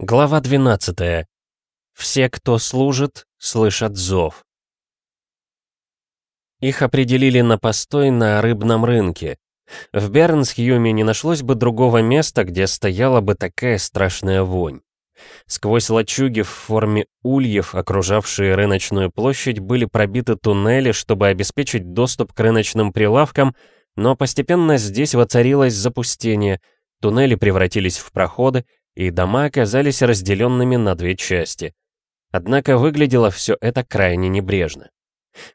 Глава 12. Все, кто служит, слышат зов. Их определили на постой на рыбном рынке. В Бернсхьюме не нашлось бы другого места, где стояла бы такая страшная вонь. Сквозь лачуги в форме ульев, окружавшие рыночную площадь, были пробиты туннели, чтобы обеспечить доступ к рыночным прилавкам, но постепенно здесь воцарилось запустение, туннели превратились в проходы, и дома оказались разделенными на две части. Однако выглядело все это крайне небрежно.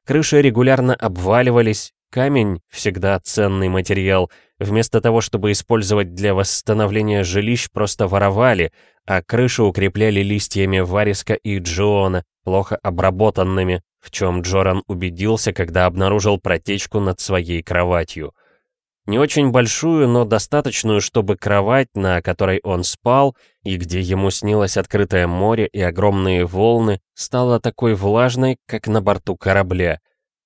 Крыши регулярно обваливались, камень, всегда ценный материал, вместо того, чтобы использовать для восстановления жилищ, просто воровали, а крыши укрепляли листьями вариска и джиона, плохо обработанными, в чем Джоран убедился, когда обнаружил протечку над своей кроватью. Не очень большую, но достаточную, чтобы кровать, на которой он спал, и где ему снилось открытое море и огромные волны, стала такой влажной, как на борту корабля.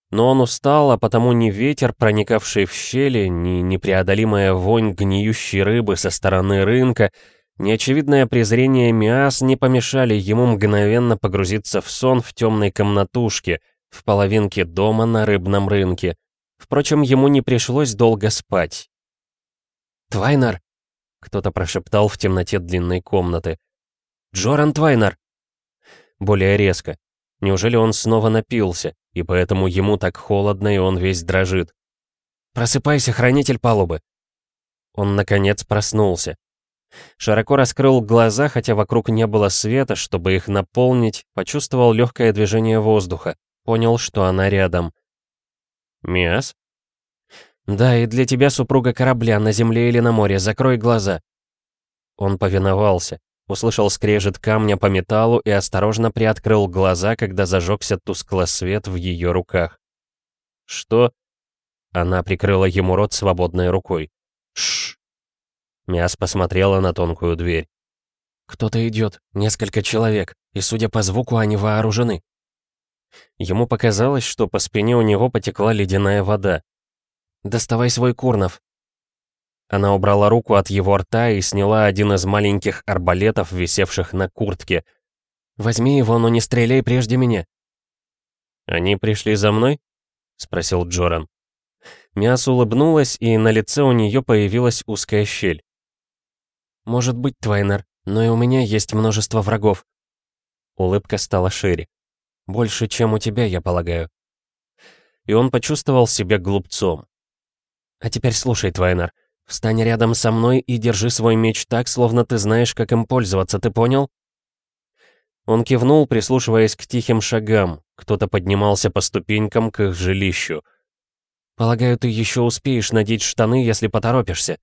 Но он устал, а потому ни ветер, проникавший в щели, ни непреодолимая вонь гниющей рыбы со стороны рынка, ни очевидное презрение Миас не помешали ему мгновенно погрузиться в сон в темной комнатушке, в половинке дома на рыбном рынке, Впрочем, ему не пришлось долго спать. «Твайнер!» — кто-то прошептал в темноте длинной комнаты. «Джоран Твайнер!» Более резко. Неужели он снова напился, и поэтому ему так холодно, и он весь дрожит? «Просыпайся, хранитель палубы!» Он, наконец, проснулся. Широко раскрыл глаза, хотя вокруг не было света, чтобы их наполнить, почувствовал легкое движение воздуха, понял, что она рядом — «Миас?» «Да, и для тебя супруга корабля, на земле или на море, закрой глаза». Он повиновался, услышал скрежет камня по металлу и осторожно приоткрыл глаза, когда зажегся тускло свет в ее руках. «Что?» Она прикрыла ему рот свободной рукой. «Шш!» Миас посмотрела на тонкую дверь. «Кто-то идет, несколько человек, и, судя по звуку, они вооружены». Ему показалось, что по спине у него потекла ледяная вода. «Доставай свой Курнов!» Она убрала руку от его рта и сняла один из маленьких арбалетов, висевших на куртке. «Возьми его, но не стреляй прежде меня!» «Они пришли за мной?» — спросил Джоран. Миас улыбнулась, и на лице у нее появилась узкая щель. «Может быть, Твайнер, но и у меня есть множество врагов». Улыбка стала шире. Больше, чем у тебя, я полагаю. И он почувствовал себя глупцом. А теперь слушай, Твайнер. Встань рядом со мной и держи свой меч так, словно ты знаешь, как им пользоваться, ты понял? Он кивнул, прислушиваясь к тихим шагам. Кто-то поднимался по ступенькам к их жилищу. «Полагаю, ты еще успеешь надеть штаны, если поторопишься».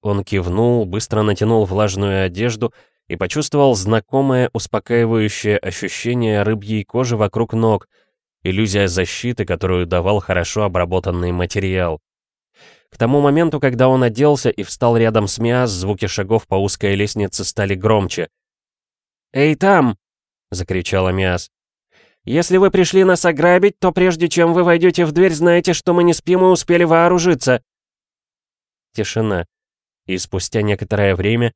Он кивнул, быстро натянул влажную одежду и почувствовал знакомое успокаивающее ощущение рыбьей кожи вокруг ног, иллюзия защиты, которую давал хорошо обработанный материал. К тому моменту, когда он оделся и встал рядом с Миас, звуки шагов по узкой лестнице стали громче. «Эй, там!» — закричала Миас. «Если вы пришли нас ограбить, то прежде чем вы войдете в дверь, знаете, что мы не спим и успели вооружиться». Тишина. И спустя некоторое время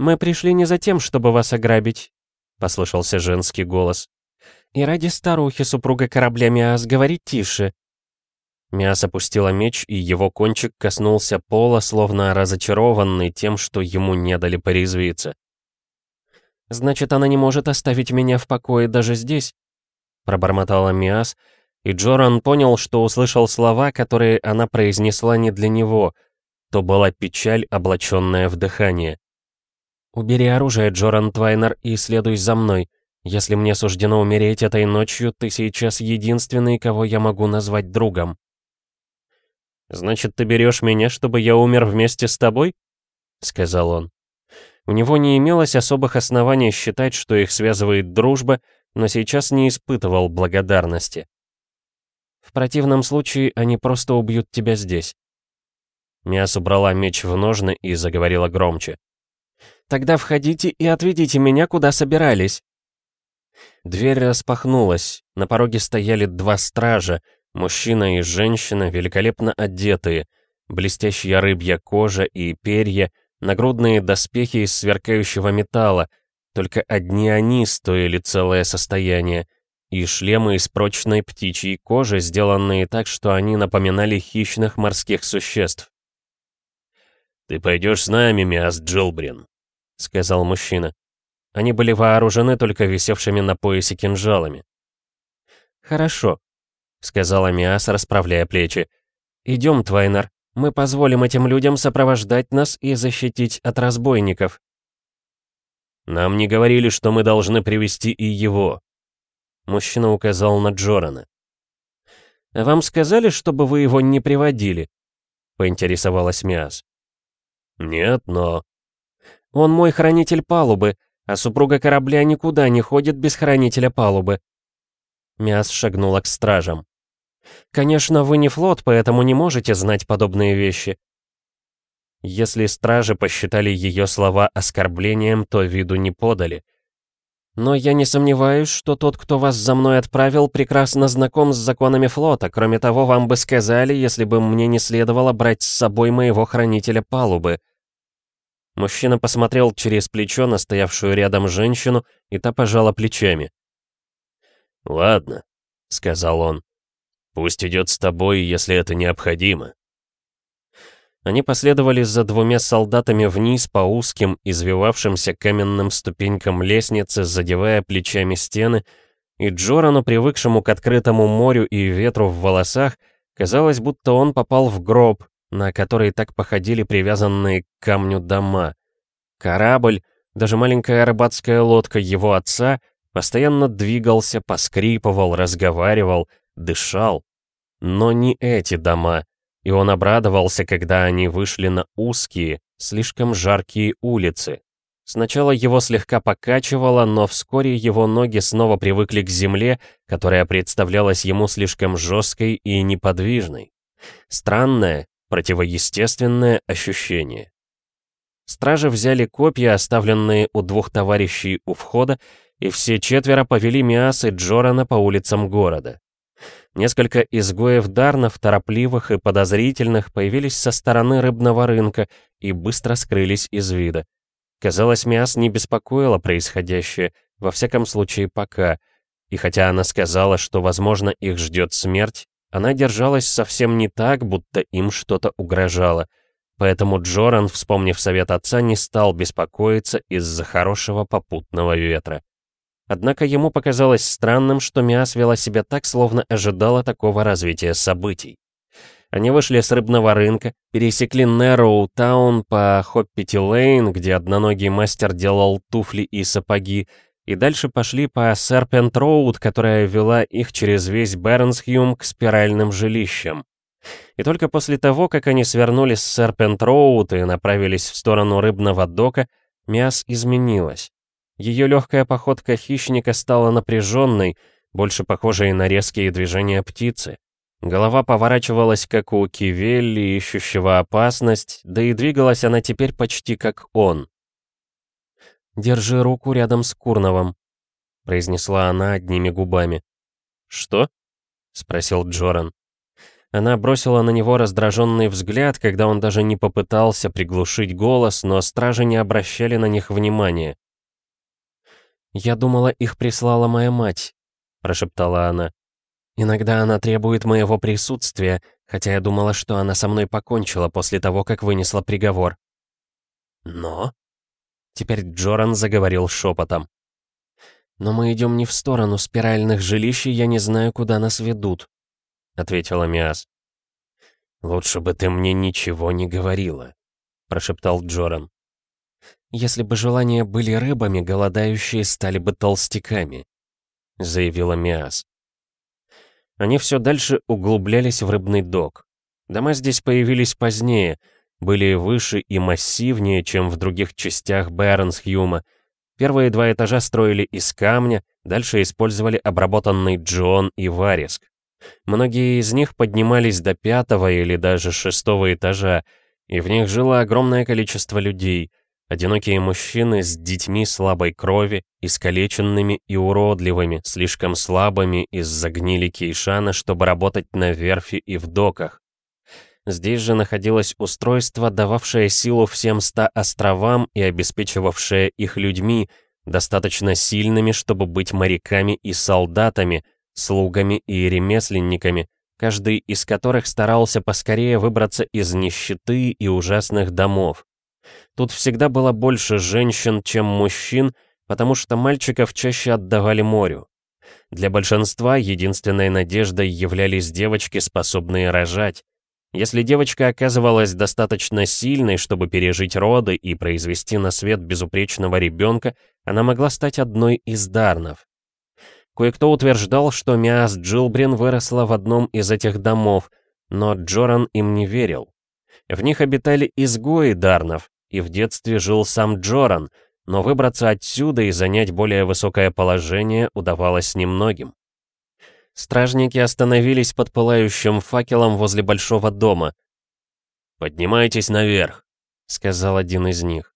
«Мы пришли не за тем, чтобы вас ограбить», — послышался женский голос. «И ради старухи, супруга корабля Миас, говорить тише». Миас опустила меч, и его кончик коснулся пола, словно разочарованный тем, что ему не дали порезвиться. «Значит, она не может оставить меня в покое даже здесь?» — пробормотала Миас, и Джоран понял, что услышал слова, которые она произнесла не для него. То была печаль, облаченная в дыхание. «Убери оружие, Джоран Твайнер, и следуй за мной. Если мне суждено умереть этой ночью, ты сейчас единственный, кого я могу назвать другом». «Значит, ты берешь меня, чтобы я умер вместе с тобой?» — сказал он. У него не имелось особых оснований считать, что их связывает дружба, но сейчас не испытывал благодарности. «В противном случае они просто убьют тебя здесь». Миас убрала меч в ножны и заговорила громче. Тогда входите и отведите меня, куда собирались». Дверь распахнулась. На пороге стояли два стража, мужчина и женщина, великолепно одетые, блестящая рыбья кожа и перья, Нагрудные доспехи из сверкающего металла, только одни они стоили целое состояние, и шлемы из прочной птичьей кожи, сделанные так, что они напоминали хищных морских существ. «Ты пойдешь с нами, Миас Джилбрин», — сказал мужчина. Они были вооружены только висевшими на поясе кинжалами. «Хорошо», — сказала Миас, расправляя плечи. «Идем, Твайнер. Мы позволим этим людям сопровождать нас и защитить от разбойников». «Нам не говорили, что мы должны привести и его», — мужчина указал на Джорана. «Вам сказали, чтобы вы его не приводили?» — поинтересовалась Миас. «Нет, но...» «Он мой хранитель палубы, а супруга корабля никуда не ходит без хранителя палубы». Миас шагнула к стражам. «Конечно, вы не флот, поэтому не можете знать подобные вещи». Если стражи посчитали ее слова оскорблением, то виду не подали. «Но я не сомневаюсь, что тот, кто вас за мной отправил, прекрасно знаком с законами флота. Кроме того, вам бы сказали, если бы мне не следовало брать с собой моего хранителя палубы. Мужчина посмотрел через плечо на стоявшую рядом женщину, и та пожала плечами. «Ладно», — сказал он. «Пусть идет с тобой, если это необходимо». Они последовали за двумя солдатами вниз по узким, извивавшимся каменным ступенькам лестницы, задевая плечами стены, и Джорану, привыкшему к открытому морю и ветру в волосах, казалось, будто он попал в гроб, на который так походили привязанные к камню дома. Корабль, даже маленькая рыбацкая лодка его отца, постоянно двигался, поскрипывал, разговаривал, дышал. Но не эти дома, и он обрадовался, когда они вышли на узкие, слишком жаркие улицы. Сначала его слегка покачивало, но вскоре его ноги снова привыкли к земле, которая представлялась ему слишком жесткой и неподвижной. Странное, противоестественное ощущение. Стражи взяли копья, оставленные у двух товарищей у входа, и все четверо повели Миас и Джорана по улицам города. Несколько изгоев Дарнов, торопливых и подозрительных, появились со стороны рыбного рынка и быстро скрылись из вида. Казалось, Миас не беспокоило происходящее, во всяком случае пока, и хотя она сказала, что, возможно, их ждет смерть, она держалась совсем не так, будто им что-то угрожало. Поэтому Джоран, вспомнив совет отца, не стал беспокоиться из-за хорошего попутного ветра. Однако ему показалось странным, что Миас вела себя так, словно ожидала такого развития событий. Они вышли с рыбного рынка, пересекли Нэроу Таун по Хоппити Лейн, где одноногий мастер делал туфли и сапоги, и дальше пошли по Серпент Роуд, которая вела их через весь Бернсхюм к спиральным жилищам. И только после того, как они свернули с Серпент Роуд и направились в сторону рыбного дока, Миас изменилась. Ее легкая походка хищника стала напряженной, больше похожей на резкие движения птицы. Голова поворачивалась, как у Кивелли, ищущего опасность, да и двигалась она теперь почти как он. «Держи руку рядом с Курновым», — произнесла она одними губами. «Что?» — спросил Джоран. Она бросила на него раздраженный взгляд, когда он даже не попытался приглушить голос, но стражи не обращали на них внимания. «Я думала, их прислала моя мать», — прошептала она. «Иногда она требует моего присутствия, хотя я думала, что она со мной покончила после того, как вынесла приговор». «Но?» Теперь Джоран заговорил шепотом. «Но мы идем не в сторону спиральных жилищ, и я не знаю, куда нас ведут», — ответила Миас. «Лучше бы ты мне ничего не говорила», — прошептал Джоран. «Если бы желания были рыбами, голодающие стали бы толстяками», — заявила Миас. Они все дальше углублялись в рыбный док. Дома здесь появились позднее — были выше и массивнее, чем в других частях Бэрнсхьюма. Первые два этажа строили из камня, дальше использовали обработанный джон и вариск. Многие из них поднимались до пятого или даже шестого этажа, и в них жило огромное количество людей. Одинокие мужчины с детьми слабой крови, искалеченными и уродливыми, слишком слабыми из-за гнили Кейшана, чтобы работать на верфи и в доках. Здесь же находилось устройство, дававшее силу всем ста островам и обеспечивавшее их людьми, достаточно сильными, чтобы быть моряками и солдатами, слугами и ремесленниками, каждый из которых старался поскорее выбраться из нищеты и ужасных домов. Тут всегда было больше женщин, чем мужчин, потому что мальчиков чаще отдавали морю. Для большинства единственной надеждой являлись девочки, способные рожать. Если девочка оказывалась достаточно сильной, чтобы пережить роды и произвести на свет безупречного ребенка, она могла стать одной из дарнов. Кое-кто утверждал, что Миас Джилбрин выросла в одном из этих домов, но Джоран им не верил. В них обитали изгои дарнов, и в детстве жил сам Джоран, но выбраться отсюда и занять более высокое положение удавалось немногим. Стражники остановились под пылающим факелом возле большого дома. «Поднимайтесь наверх», — сказал один из них.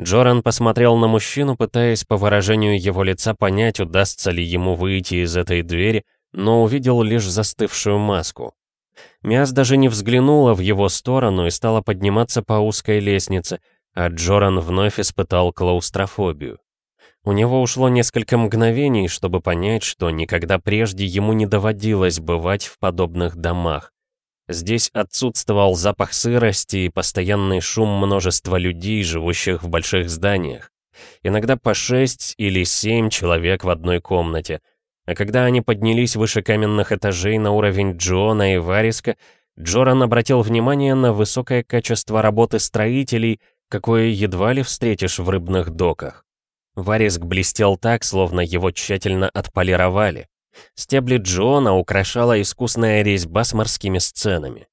Джоран посмотрел на мужчину, пытаясь по выражению его лица понять, удастся ли ему выйти из этой двери, но увидел лишь застывшую маску. Миас даже не взглянула в его сторону и стала подниматься по узкой лестнице, а Джоран вновь испытал клаустрофобию. У него ушло несколько мгновений, чтобы понять, что никогда прежде ему не доводилось бывать в подобных домах. Здесь отсутствовал запах сырости и постоянный шум множества людей, живущих в больших зданиях. Иногда по шесть или семь человек в одной комнате. А когда они поднялись выше каменных этажей на уровень Джона и Вариска, Джоран обратил внимание на высокое качество работы строителей, какое едва ли встретишь в рыбных доках. Вариск блестел так, словно его тщательно отполировали. Стебли Джона украшала искусная резьба с морскими сценами.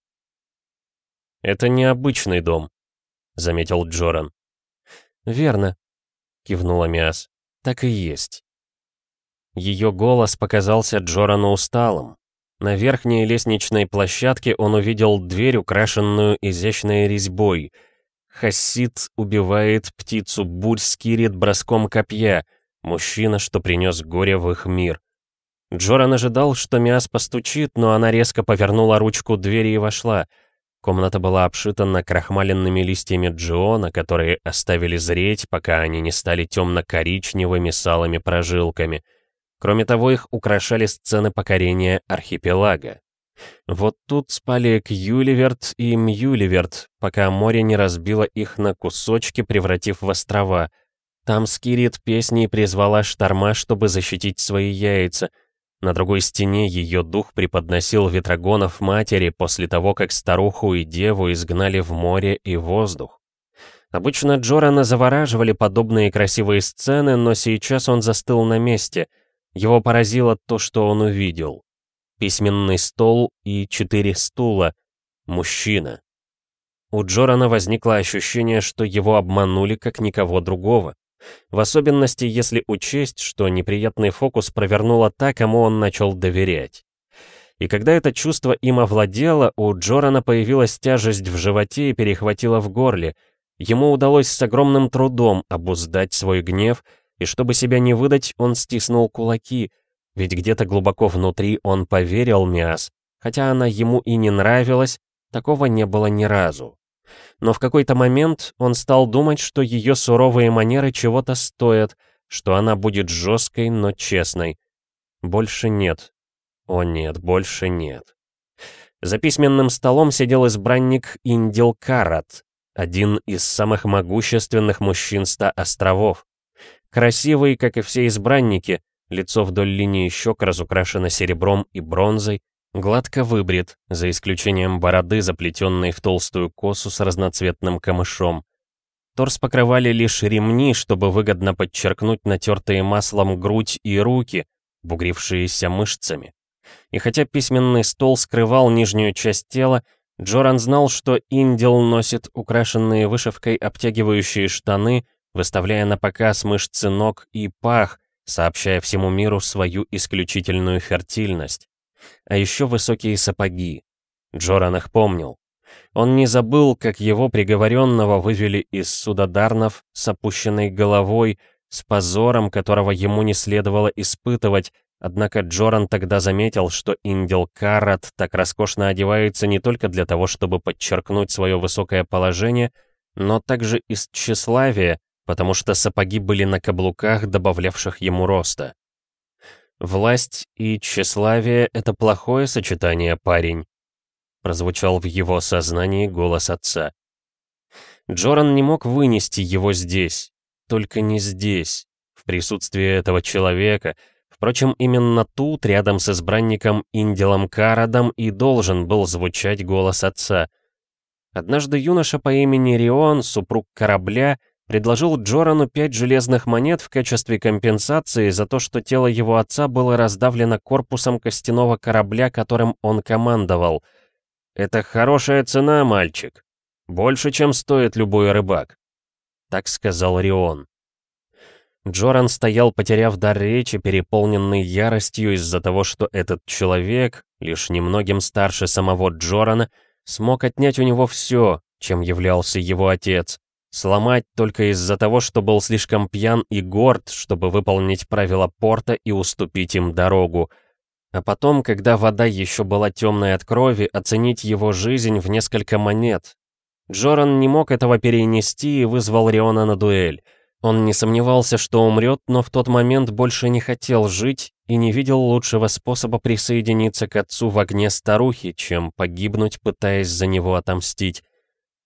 «Это необычный дом», — заметил Джоран. «Верно», — кивнула Миас. «Так и есть». Ее голос показался Джорану усталым. На верхней лестничной площадке он увидел дверь, украшенную изящной резьбой — Хасид убивает птицу бурь скирит броском копья, мужчина, что принес горе в их мир. Джоран ожидал, что Миас постучит, но она резко повернула ручку двери и вошла. Комната была обшита накрахмаленными листьями джиона, которые оставили зреть, пока они не стали темно-коричневыми салыми прожилками. Кроме того, их украшали сцены покорения архипелага. Вот тут спали Кьюливерт и Мьюливерт, пока море не разбило их на кусочки, превратив в острова. Там Скирит песней призвала шторма, чтобы защитить свои яйца. На другой стене ее дух преподносил ветрогонов матери после того, как старуху и деву изгнали в море и воздух. Обычно Джорана завораживали подобные красивые сцены, но сейчас он застыл на месте. Его поразило то, что он увидел письменный стол и четыре стула. Мужчина. У Джорана возникло ощущение, что его обманули как никого другого. В особенности, если учесть, что неприятный фокус провернула та, кому он начал доверять. И когда это чувство им овладело, у Джорана появилась тяжесть в животе и перехватила в горле. Ему удалось с огромным трудом обуздать свой гнев, и чтобы себя не выдать, он стиснул кулаки, ведь где-то глубоко внутри он поверил Миас, хотя она ему и не нравилась, такого не было ни разу. Но в какой-то момент он стал думать, что ее суровые манеры чего-то стоят, что она будет жесткой, но честной. Больше нет. О нет, больше нет. За письменным столом сидел избранник Индил Карат, один из самых могущественных мужчин ста островов. Красивый, как и все избранники, Лицо вдоль линии щек разукрашено серебром и бронзой, гладко выбрит, за исключением бороды, заплетенной в толстую косу с разноцветным камышом. Торс покрывали лишь ремни, чтобы выгодно подчеркнуть натертые маслом грудь и руки, бугрившиеся мышцами. И хотя письменный стол скрывал нижнюю часть тела, Джоран знал, что Индил носит украшенные вышивкой обтягивающие штаны, выставляя на показ мышцы ног и пах, сообщая всему миру свою исключительную фертильность. А еще высокие сапоги. Джоран их помнил. Он не забыл, как его приговоренного вывели из судодарнов с опущенной головой, с позором, которого ему не следовало испытывать, Однако Джоран тогда заметил, что Индил Карат так роскошно одевается не только для того, чтобы подчеркнуть свое высокое положение, но также из тщеславия, потому что сапоги были на каблуках, добавлявших ему роста. «Власть и тщеславие — это плохое сочетание, парень», — прозвучал в его сознании голос отца. Джоран не мог вынести его здесь, только не здесь, в присутствии этого человека. Впрочем, именно тут, рядом с избранником Индилом Карадом, и должен был звучать голос отца. Однажды юноша по имени Рион, супруг корабля, предложил Джорану пять железных монет в качестве компенсации за то, что тело его отца было раздавлено корпусом костяного корабля, которым он командовал. «Это хорошая цена, мальчик», больше, чем стоит любой рыбак. Так сказал Рион. Джоран стоял, потеряв дар речи, переполненный яростью из-за того, что этот человек, лишь немногим старше самого Джорана, смог отнять у него все, чем являлся его отец, сломать только из-за того, что был слишком пьян и горд, чтобы выполнить правила порта и уступить им дорогу. А потом, когда вода еще была темной от крови, оценить его жизнь в несколько монет, Джоран не мог этого перенести и вызвал Риона на дуэль. Он не сомневался, что умрет, но в тот момент больше не хотел жить и не видел лучшего способа присоединиться к отцу в огне старухи, чем погибнуть, пытаясь за него отомстить.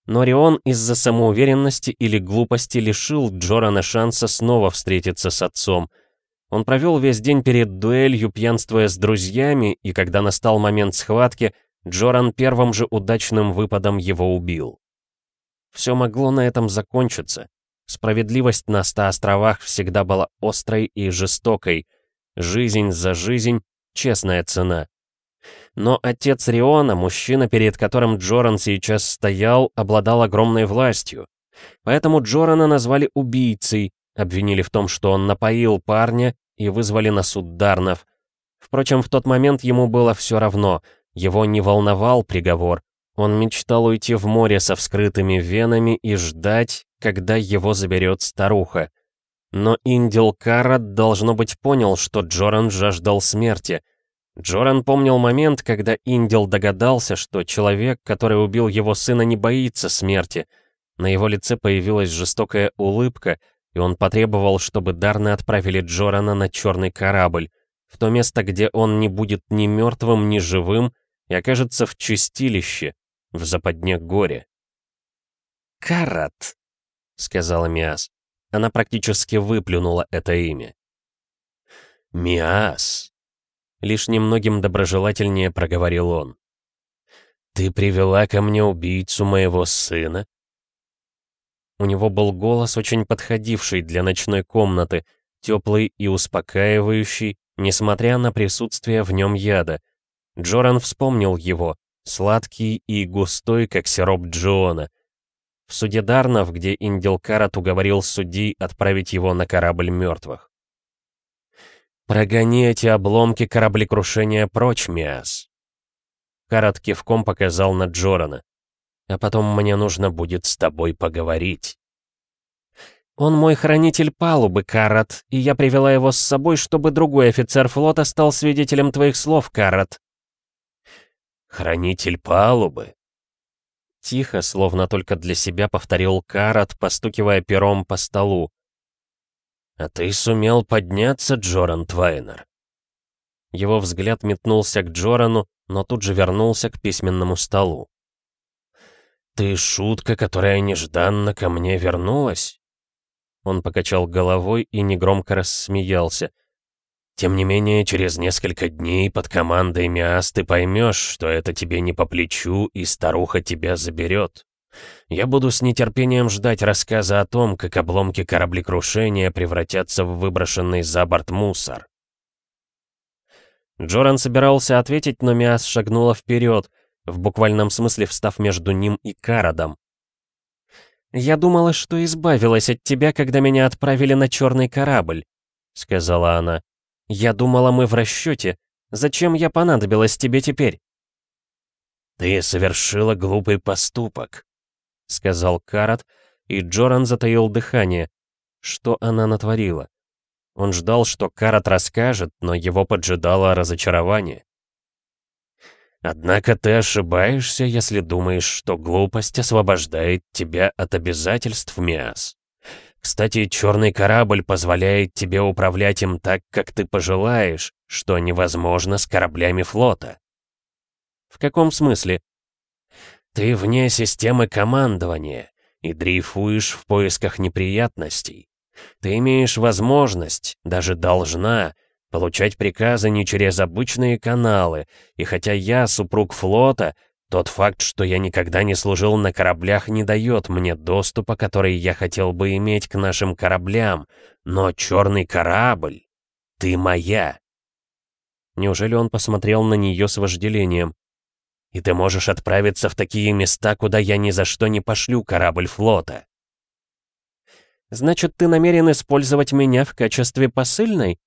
Но Рион из-за самоуверенности или глупости лишил Джорана шанса снова встретиться с отцом. Он провел весь день перед дуэлью, пьянствуя с друзьями, и когда настал момент схватки, Джоран первым же удачным выпадом его убил. Все могло на этом закончиться. Справедливость на ста островах всегда была острой и жестокой. Жизнь за жизнь — честная цена. Но отец Риона, мужчина, перед которым Джоран сейчас стоял, обладал огромной властью. Поэтому Джорана назвали убийцей, обвинили в том, что он напоил парня и вызвали на суд Дарнов. Впрочем, в тот момент ему было все равно, его не волновал приговор, он мечтал уйти в море со вскрытыми венами и ждать, когда его заберет старуха. Но Индил Карат, должно быть, понял, что Джоран жаждал смерти. Джоран помнил момент, когда Индил догадался, что человек, который убил его сына, не боится смерти. На его лице появилась жестокая улыбка, и он потребовал, чтобы Дарны отправили Джорана на черный корабль, в то место, где он не будет ни мертвым, ни живым, и окажется в чистилище, в западне горе. «Карат», — сказала Миас. Она практически выплюнула это имя. «Миас», — лишь немногим доброжелательнее проговорил он. «Ты привела ко мне убийцу моего сына?» У него был голос, очень подходивший для ночной комнаты, теплый и успокаивающий, несмотря на присутствие в нем яда. Джоран вспомнил его, сладкий и густой, как сироп Джона. В суде Дарнов, где Индил Карат уговорил судей отправить его на корабль мертвых. «Прогони эти обломки кораблекрушения прочь, Миас!» Карат кивком показал на Джорана. «А потом мне нужно будет с тобой поговорить». «Он мой хранитель палубы, Карат, и я привела его с собой, чтобы другой офицер флота стал свидетелем твоих слов, Карат», «Хранитель палубы!» Тихо, словно только для себя повторил Карат, постукивая пером по столу. «А ты сумел подняться, Джоран Твайнер?» Его взгляд метнулся к Джорану, но тут же вернулся к письменному столу. «Ты шутка, которая нежданно ко мне вернулась?» Он покачал головой и негромко рассмеялся. Тем не менее, через несколько дней под командой Миас ты поймешь, что это тебе не по плечу, и старуха тебя заберет. Я буду с нетерпением ждать рассказа о том, как обломки кораблекрушения превратятся в выброшенный за борт мусор. Джоран собирался ответить, но Миас шагнула вперед, в буквальном смысле встав между ним и Карадом. «Я думала, что избавилась от тебя, когда меня отправили на черный корабль», — сказала она. «Я думала, мы в расчете. Зачем я понадобилась тебе теперь?» «Ты совершила глупый поступок», — сказал Карат, и Джоран затаил дыхание. Что она натворила? Он ждал, что Карат расскажет, но его поджидало разочарование. «Однако ты ошибаешься, если думаешь, что глупость освобождает тебя от обязательств, Миас. Кстати, черный корабль позволяет тебе управлять им так, как ты пожелаешь, что невозможно с кораблями флота». «В каком смысле?» «Ты вне системы командования и дрейфуешь в поисках неприятностей. Ты имеешь возможность, даже должна, получать приказы не через обычные каналы, и хотя я супруг флота, тот факт, что я никогда не служил на кораблях, не дает мне доступа, который я хотел бы иметь к нашим кораблям, но черный корабль, ты моя. Неужели он посмотрел на нее с вожделением? И ты можешь отправиться в такие места, куда я ни за что не пошлю корабль флота. «Значит, ты намерен использовать меня в качестве посыльной?»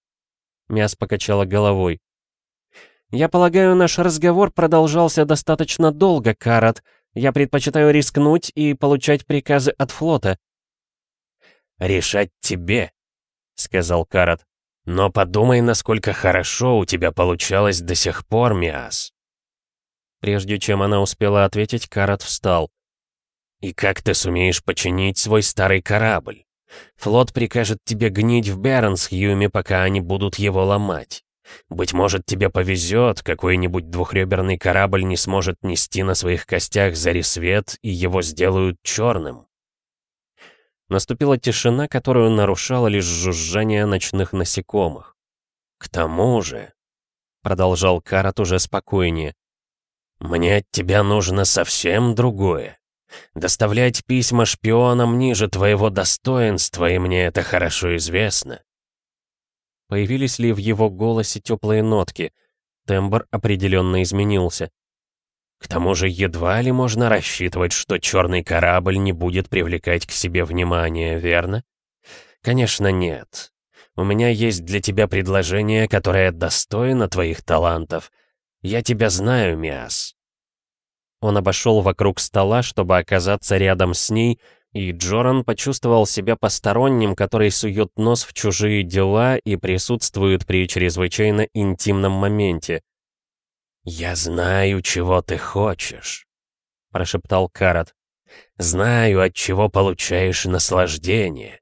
Мяс покачала головой. «Я полагаю, наш разговор продолжался достаточно долго, Карат. Я предпочитаю рискнуть и получать приказы от флота». «Решать тебе», — сказал Карат. «Но подумай, насколько хорошо у тебя получалось до сих пор, Миас». Прежде чем она успела ответить, Карат встал. «И как ты сумеешь починить свой старый корабль?» Флот прикажет тебе гнить в Бернсхьюме, пока они будут его ломать. Быть может, тебе повезет, какой-нибудь двухреберный корабль не сможет нести на своих костях зарисвет, и его сделают черным. Наступила тишина, которую нарушало лишь жужжание ночных насекомых. «К тому же», — продолжал Карат уже спокойнее, — «мне от тебя нужно совсем другое. Доставлять письма шпионам ниже твоего достоинства, и мне это хорошо известно. Появились ли в его голосе теплые нотки? Тембр определенно изменился. К тому же едва ли можно рассчитывать, что черный корабль не будет привлекать к себе внимание, верно? Конечно, нет. У меня есть для тебя предложение, которое достойно твоих талантов. Я тебя знаю, Миас. Он обошел вокруг стола, чтобы оказаться рядом с ней, и Джоран почувствовал себя посторонним, который сует нос в чужие дела и присутствует при чрезвычайно интимном моменте. «Я знаю, чего ты хочешь», — прошептал Карат. «Знаю, от чего получаешь наслаждение».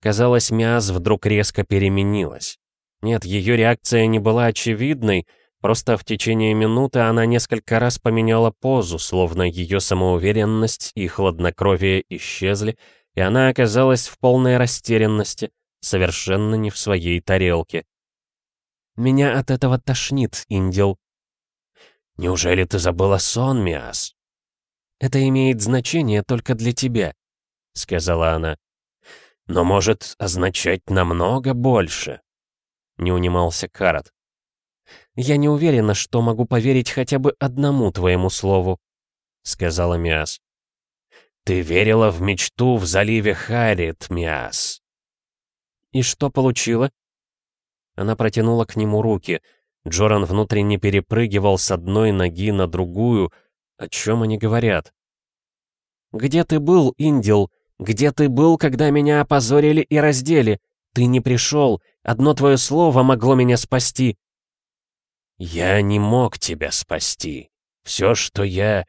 Казалось, Миаз вдруг резко переменилась. Нет, ее реакция не была очевидной, Просто в течение минуты она несколько раз поменяла позу, словно ее самоуверенность и хладнокровие исчезли, и она оказалась в полной растерянности, совершенно не в своей тарелке. «Меня от этого тошнит, Индил». «Неужели ты забыла сон, Миас?» «Это имеет значение только для тебя», — сказала она. «Но может означать намного больше», — не унимался Карат. «Я не уверена, что могу поверить хотя бы одному твоему слову», — сказала Миас. «Ты верила в мечту в заливе Харит, Миас». «И что получила?» Она протянула к нему руки. Джоран внутренне перепрыгивал с одной ноги на другую. О чем они говорят? «Где ты был, Индил? Где ты был, когда меня опозорили и раздели? Ты не пришел. Одно твое слово могло меня спасти. «Я не мог тебя спасти. Все, что я...»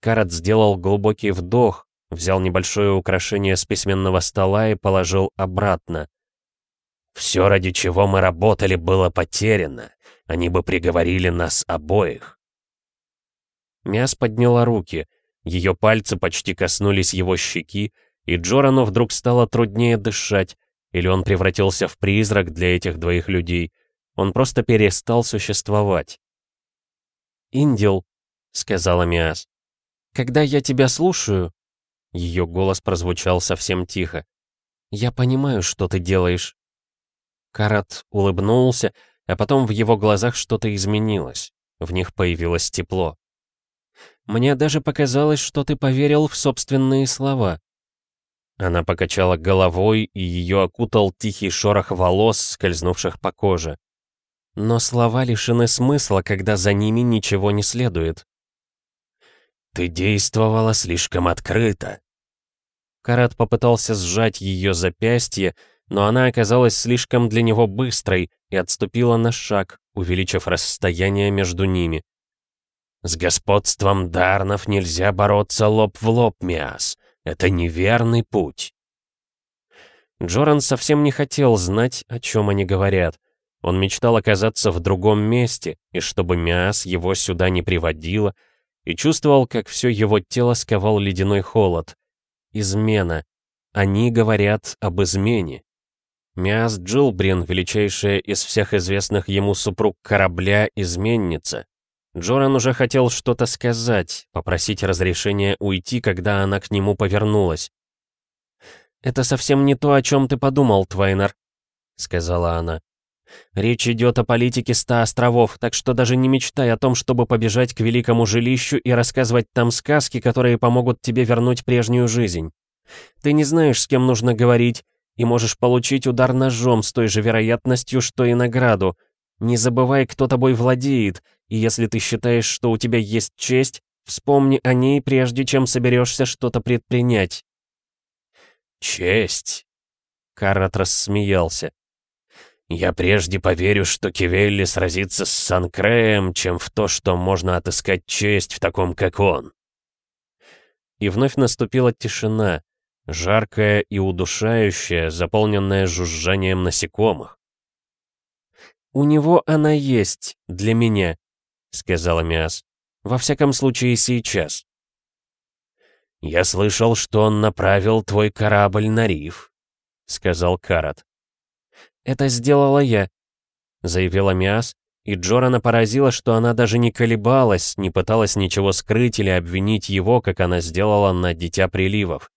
Карат сделал глубокий вдох, взял небольшое украшение с письменного стола и положил обратно. «Все, ради чего мы работали, было потеряно. Они бы приговорили нас обоих». Мяс подняла руки. Ее пальцы почти коснулись его щеки, и Джорану вдруг стало труднее дышать, или он превратился в призрак для этих двоих людей, он просто перестал существовать. «Индил», — сказала Миас, — «когда я тебя слушаю...» Ее голос прозвучал совсем тихо. «Я понимаю, что ты делаешь». Карат улыбнулся, а потом в его глазах что-то изменилось. В них появилось тепло. «Мне даже показалось, что ты поверил в собственные слова». Она покачала головой, и ее окутал тихий шорох волос, скользнувших по коже. Но слова лишены смысла, когда за ними ничего не следует. «Ты действовала слишком открыто». Карат попытался сжать ее запястье, но она оказалась слишком для него быстрой и отступила на шаг, увеличив расстояние между ними. «С господством Дарнов нельзя бороться лоб в лоб, Миас. Это неверный путь». Джоран совсем не хотел знать, о чем они говорят. Он мечтал оказаться в другом месте, и чтобы Миас его сюда не приводила, и чувствовал, как все его тело сковал ледяной холод. Измена. Они говорят об измене. Миас Джилбрин, величайшая из всех известных ему супруг корабля, изменница. Джоран уже хотел что-то сказать, попросить разрешения уйти, когда она к нему повернулась. «Это совсем не то, о чем ты подумал, Твайнер», — сказала она. «Речь идет о политике ста островов, так что даже не мечтай о том, чтобы побежать к великому жилищу и рассказывать там сказки, которые помогут тебе вернуть прежнюю жизнь. Ты не знаешь, с кем нужно говорить, и можешь получить удар ножом с той же вероятностью, что и награду. Не забывай, кто тобой владеет, и если ты считаешь, что у тебя есть честь, вспомни о ней, прежде чем соберешься что-то предпринять. «Честь!» Карат рассмеялся. «Я прежде поверю, что Кивелли сразится с Санкреем, чем в то, что можно отыскать честь в таком, как он». И вновь наступила тишина, жаркая и удушающая, заполненная жужжанием насекомых. «У него она есть, для меня», — сказала Миас. «Во всяком случае, сейчас». «Я слышал, что он направил твой корабль на риф», — сказал Карат. «Это сделала я», — заявила Миас, и Джорана поразило, что она даже не колебалась, не пыталась ничего скрыть или обвинить его, как она сделала на Дитя Приливов.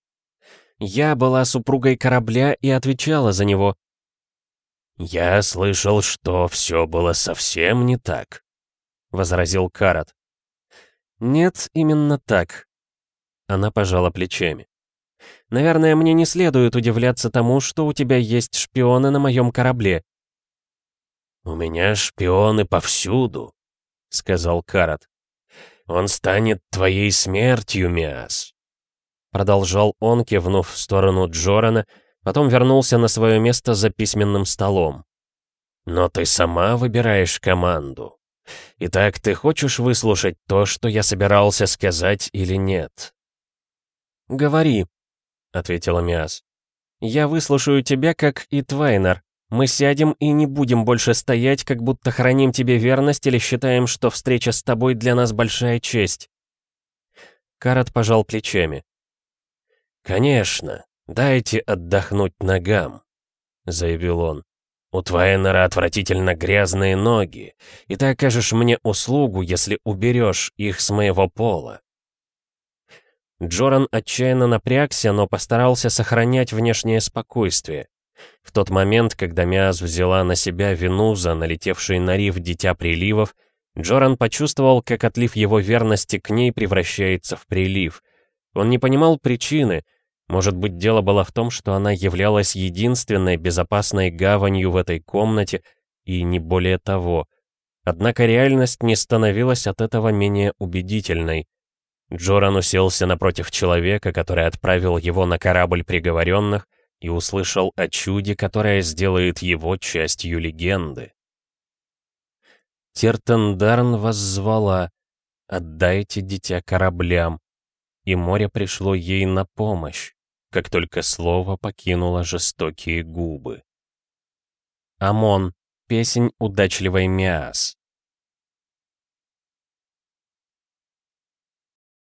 «Я была супругой корабля и отвечала за него». «Я слышал, что все было совсем не так», — возразил Карат. «Нет, именно так», она пожала плечами. «Наверное, мне не следует удивляться тому, что у тебя есть шпионы на моем корабле». «У меня шпионы повсюду», — сказал Карат. «Он станет твоей смертью, Миас». Продолжал он, кивнув в сторону Джорана, потом вернулся на свое место за письменным столом. «Но ты сама выбираешь команду. Итак, ты хочешь выслушать то, что я собирался сказать или нет?» «Говори», — ответила Миас. «Я выслушаю тебя, как и Твайнер. Мы сядем и не будем больше стоять, как будто храним тебе верность или считаем, что встреча с тобой для нас большая честь». Карат пожал плечами. «Конечно, дайте отдохнуть ногам», — заявил он. «У Твайнера отвратительно грязные ноги, и ты окажешь мне услугу, если уберешь их с моего пола. Джоран отчаянно напрягся, но постарался сохранять внешнее спокойствие. В тот момент, когда Миаз взяла на себя вину за налетевший на риф Дитя Приливов, Джоран почувствовал, как отлив его верности к ней превращается в прилив. Он не понимал причины. Может быть, дело было в том, что она являлась единственной безопасной гаванью в этой комнате, и не более того. Однако реальность не становилась от этого менее убедительной. Джоран уселся напротив человека, который отправил его на корабль приговоренных, и услышал о чуде, которое сделает его частью легенды. Тертендарн воззвала «Отдайте дитя кораблям», и море пришло ей на помощь, как только слово покинуло жестокие губы. Амон, песнь удачливой Миас.